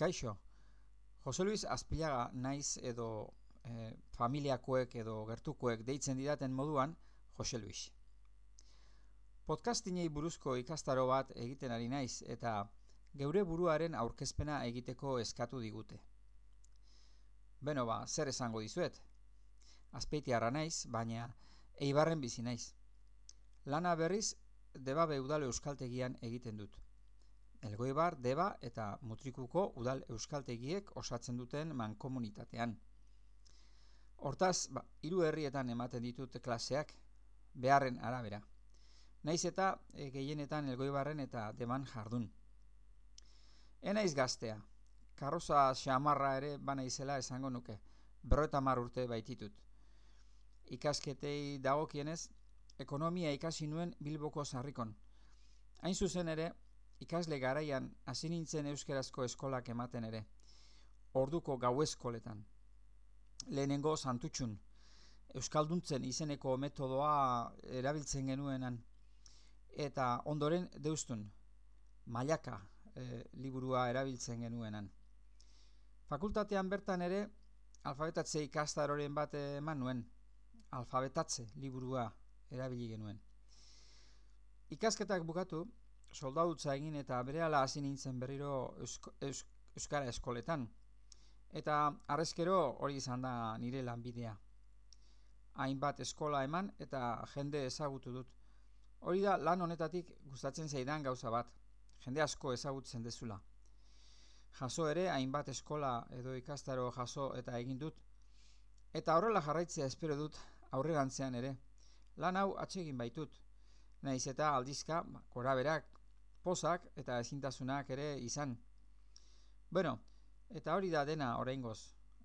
Kaixo, Jose Luis Azpilaga naiz edo e, familiakoek edo gertukoek deitzen didaten moduan Jose Luis. Podcastinei buruzko ikastaro bat egiten ari naiz eta geure buruaren aurkezpena egiteko eskatu digute. Beno ba, zer esango dizuet? Azpeitiarra naiz, baina eibarren bizi naiz. Lana berriz, debabe udalo euskaltegian egiten dut. Elgoibar, Deba eta Mutrikuko udal euskaltegiek osatzen duten mankomunitatean. Hortaz, ba, hiru herrietan ematen ditut klaseak, beharren arabera. Naiz eta e, gehienetan Elgoibarren eta Deban jardun. Enaiz gaztea, karroza xamarra ere bana izela esango nuke, berroeta mar urte baititut. Ikasketei dagokienez, ekonomia ikasi nuen Bilboko sarrikon. Hain zuzen ere, ikasle garaian hasi nintzen euskerazko eskolak ematen ere. Orduko gau eskoletan. Lehenengo santutxun. Euskalduntzen izeneko metodoa erabiltzen genuenan. Eta ondoren deustun. Mailaka e, liburua erabiltzen genuenan. Fakultatean bertan ere alfabetatze ikastaroren bat eman nuen. Alfabetatze liburua erabili genuen. Ikasketak bukatu, soldadutza egin eta berehala hasi nintzen berriro euskara eskoletan. Eta arrezkero hori izan da nire lanbidea. Hainbat eskola eman eta jende ezagutu dut. Hori da lan honetatik gustatzen zaidan gauza bat. Jende asko ezagutzen dezula. Jaso ere hainbat eskola edo ikastaro jaso eta egin dut. Eta horrela jarraitzea espero dut aurrerantzean ere. Lan hau atsegin baitut. Naiz eta aldizka, ba, koraberak, pozak eta ezintasunak ere izan. Bueno, eta hori da dena oraingoz.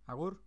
Agur.